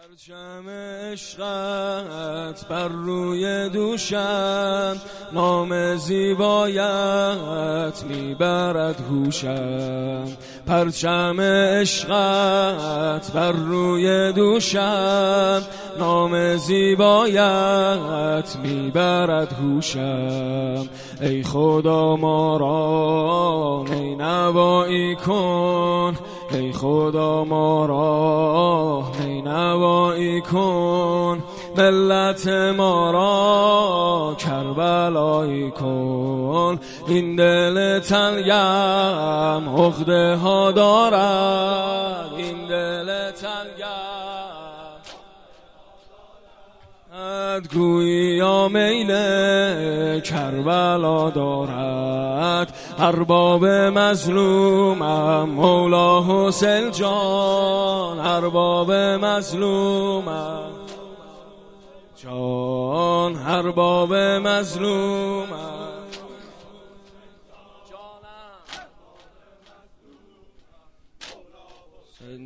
پرچم عشقت بر روی دوشم نام زیبایت می‌برد هوشم. پرچم عشقت بر روی دوشم نام زیبایت می‌برد هوشم. ای خدا ما را نینوایی کن ای خدا ما را نینوایی کن ملت ما را کربلایی کن. این دل تلگم عقده ها دارد این دل گویی یا میل کربلا دارد. ارباب مظلومم مولا حسین جان ارباب مظلومم. جان ارباب مظلومم.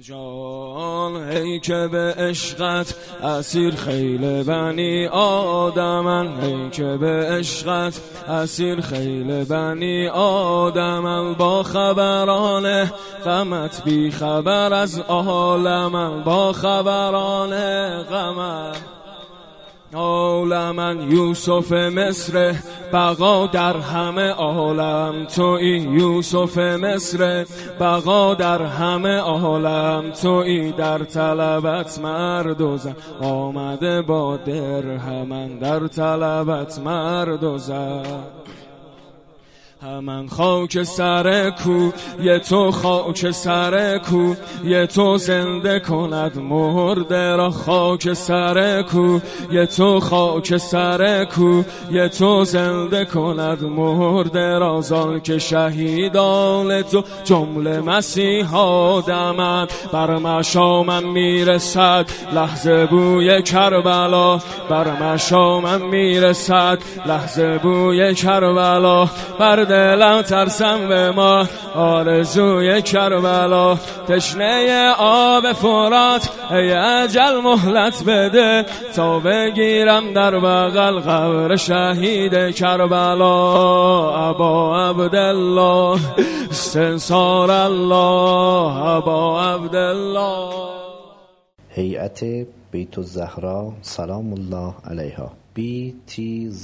جان ای که به عشقت اسیر خیل بنی آدمن. ای که به عشقت اسیر خیل بنی آدمن. با خبران غمت بی خبر از عالمن. با خبران غمت. عالمن یوسف مصر بقا در همه عالم. توی یوسف مصر بقا در همه عالم. توی در طلبت مرد و زن. آمده با درهمن در طلبت مرد و زن. من خاک سر کو یه تو خاک سر کو یه تو زنده کند مرده را خاک سر کو یه تو خاک سر کو یه تو زنده کند مرده را. زال که شهیدان تو جمله مسیحا دمد بر مشامم می‌رسد لحظه بوی کربلا. بر مشامم می‌رسد لحظه بوی کربلا. بر دلم ترسم به ما. آرزوی کربلا. تشنه آب فرات. ای اجل مهلت بده. تا بگیرم در بغل قبر شهید کربلا. ابا عبدالله. سنسار الله. ابا عبدالله. هیئت بیت الزهرا. سلام الله علیها. Btzs.ir